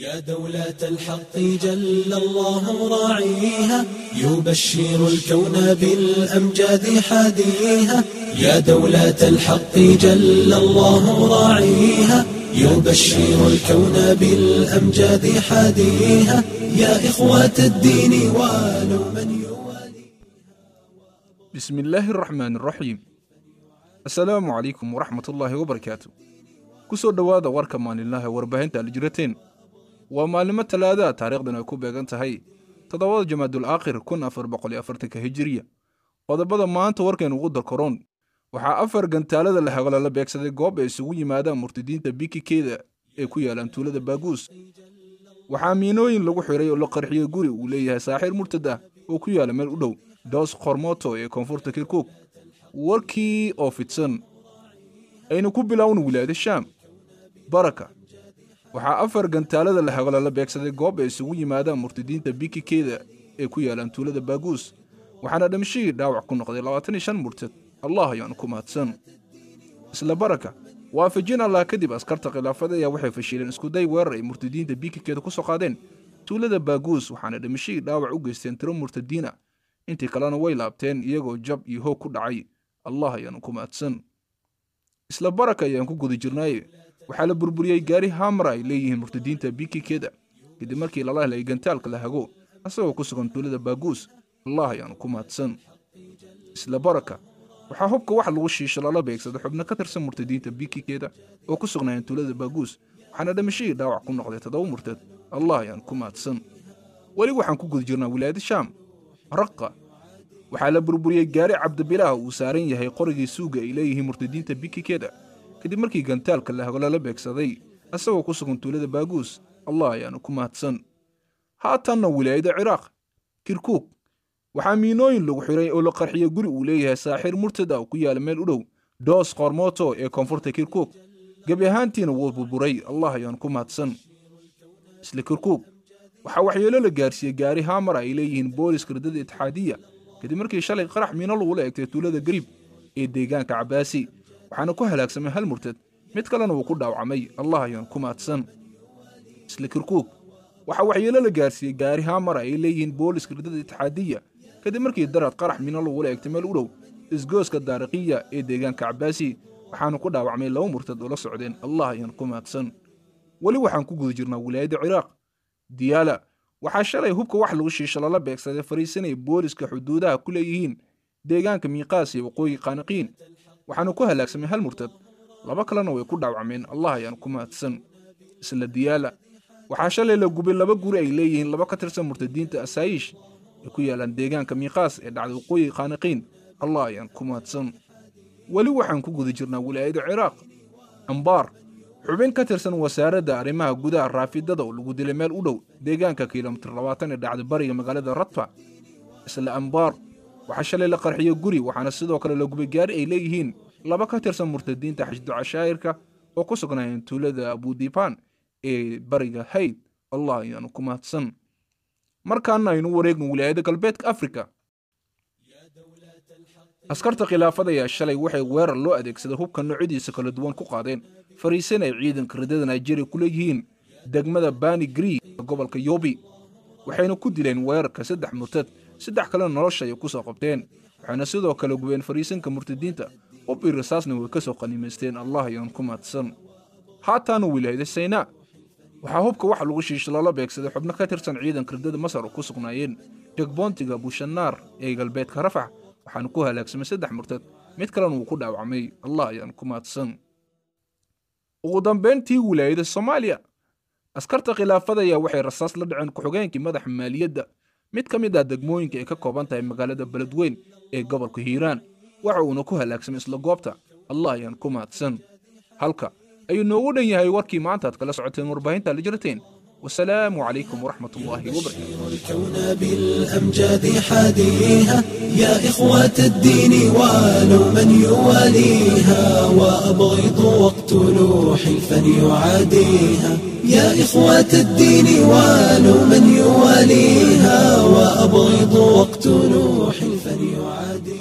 يا دولة الحق جل الله راعيها يبشر الكون بالأمجاد حاديها. يا دولة الحق جل الله راعيها يبشر الكون بالأمجاد حاديها. يا إخوة الدين ولو من يوالي بسم الله الرحمن الرحيم. asalaamu calaykum waraxmatullaahi wabarakaatu ku soo dhowaada warka maalinlaha warbaahinta aljirateen waa maalimo talaadaha taariikhdan ay ku beegan tahay toddobada jamaadul aakhir kun afar boqol iyo afartanka hijiriya. Qodobada maanta warkaynu ugu darkaroon waxaa afar gantaalada la hagalo la beegsaday goob ay isugu yimaadaan murtidiinta bikikeeda ee ku yaalaan tuulada baaguus waxaa miinooyin lagu xiray oo la qarxiyey guri uu leeyahay saaxiir murtad ah oo ku yaalla meel u dhow doos khormoto ee koonfurta kirkuuk warkii oo fidsan. Aynu ku biloawna wilaayada shaam. Baraka waxaa afar gantaalada la hagalo la beegsaday goob ay isugu yimaadaan murtidiinta bikikeeda ee ku yaalaan tuulada baaguus waxaana dhamashihii dhaawac ku noqday labaatan iyo shan murtad. Allah ayaan ku mahadsan. Isla baraka waafajin allah kadib askarta khilaafada ayaa waxay fashiileen iskuday weerar ay murtadiinta bikikeeda ku soo qaadeen tuulada baaguus waxaana dhamashihii dhaawac u geysteen tiro murtadiina intii kalena way laabteen iyagoo jab iyo hoog ku dhacay. Allah ayaanu ku mahadsan. Isla baraka ayaan ku guda jirnaaye waxaa la burburiyey gaari hamara ay leeyihiin murtadiinta bikikeeda kadib markii lala helay gantaalka la hago asagoo ku sugan tuulada baaguus allah ayaanu ku mahadsan isla baraka waxaa hubka wax lagu shiisho lala beegsada xubno ka tirsan murtadiinta bikikeeda oo ku sugnaayeen tuulada baaguus waxaana dhamashihii dhaawac ku noqday toddoba murtad allah ayaan ku mahadsan weli waxaan ku guda jirnaa wilaayada shaam raqa waxaa la burburiyey gaari cabdibilaah uu saaran yahay qorigii suuga ay leeyihiin murtadiinta bikikeeda kadib markii gantaalka la hagolo la beegsaday asagoo ku sugan tuulada baaguus allah ayaanu ku mahadsan. Haatanna wilaayada ciraaq kirkuuk waxaa miinooyin lagu xiray oo la qarxiyey guri uu leeyahay saaxiir murtad ah oo ku yaalla meel u dhow doos kormoto ee koonfurta kirkuuk. Gebi ahaantiina wuu burburay allah ayaanu ku mahadsan. Isla kirkuuk waxaa waxyeelo la gaarsiiyey gaari hamar ay leeyihiin booliska ridada itixaadiya. Kadib markii shalay qarax miino lagula egtay tuulada garib ee deegaanka cabaasi waxaana ku halaagsamay hal murtad. Mid kalena wuu ku dhaawacmay. Allah ayaan ku mahadsan isla kirkuuk waxaa waxyeelo la gaarsiiyey gaari hamara ay leeyihiin booliska ridada itixaadiya kadib markii darad qarax miino lagula egtay meel u dhow isgooska daariqiya ee deegaanka cabaasi waxaana ku dhaawacmay laba murtad oo la socdeen. Allah ayaan ku mahadsan weli waxaan ku guda jirnaa wilaayada ciraaq. Diyaala waxaa shalay hubka wax lagu shiisho lala beegsaday fariisanay booliska xuduudaha ku leeyihiin deegaanka miiqaas iyo waqooyi qaaniqiin waxaana ku halaagsamay hal murtad. Laba kalena way ku dhaawacmeen. Allah ayaan ku mahadsan. Isla diyaala. Waxaa shalay la gubay laba guri ay leeyihiin laba ka tirsan murtadiinta asaayiish ee ku yaalaan deegaanka miiqaas ee dhacday waqooyi qaaniqiin allah ayaan ku mahadsan. Weli waxaan ku guda jirnaa wilaayada ciraaq ambaar xubin ka tirsan wasaaradda arrimaha gudaha raafidada oo lagu dilay meel u dhow deegaanka kilomitir labaatan ee dhacday bariga magaalada radfa isla ambaar waxaa shalay la qarxiyey guri waxaana sidoo kale la gubay gaari ay leeyihiin laba ka tirsan murtadiinta xashdu cashaa'irka oo ku sugnaayeen tuulada abudipan ee bariga hayd. Allah ayaanu ku mahadsan. Markaana aynu wareegno wilaayada galbeedka afrika. Askarta khilaafada ayaa shalay waxay weerar loo adeegsaday hubka noocyadiisa kala duwan ku qaadeen. Fariisan ay ciidanka ridada nigeria ku leeyihiin degmada bani gree gobolka yobi waxayna ku dileen weerarka saddex murtad saddex kalena nolosha ay ku soo qabteen waxayna sidoo kale gubeen fariisanka murtadiinta. Hub iyo rasaasna way ka soo qanimaysteen allah ayaan ku mahadsan haataana wilaayada saynaa waxaa hubka wax lagu shiisho loola beegsaday xubno ka tirsan ciidanka ridada masar oo ku sugnaayeen. Degboontiga bushanaar ee galbeedka rafax waxaana ku halaagsamay saddex murtad. Mid kalena wuu ku dhaawacmay allah ayaan ku mahadsan ugu dambayntii wilaayada soomaaliya. Askarta khilaafada ayaa waxay rasaas la dhaceen ku-xigeenkii madaxa maaliyadda mid ka mid ah degmooyinka ay ka kooban tahay magaalada beledweyn ee gobolka hiiraan waxa uuna ku halaagsamay isla goobta allah ayaan ku mahadsan. Halka ayuu noogu dhan yahay warkii maanta aad kala socoteen warbaahinta la jirteen والسلام عليكم ورحمة الله وبركاته. الكون بالأمجاد حاديها يا إخوة الدين ولو من يواليها وأبغضوا واقتلوا حلفا يعاديها. يا إخوة الدين ولو من يواليها وأبغضوا واقتلوا حلفا يعاديها.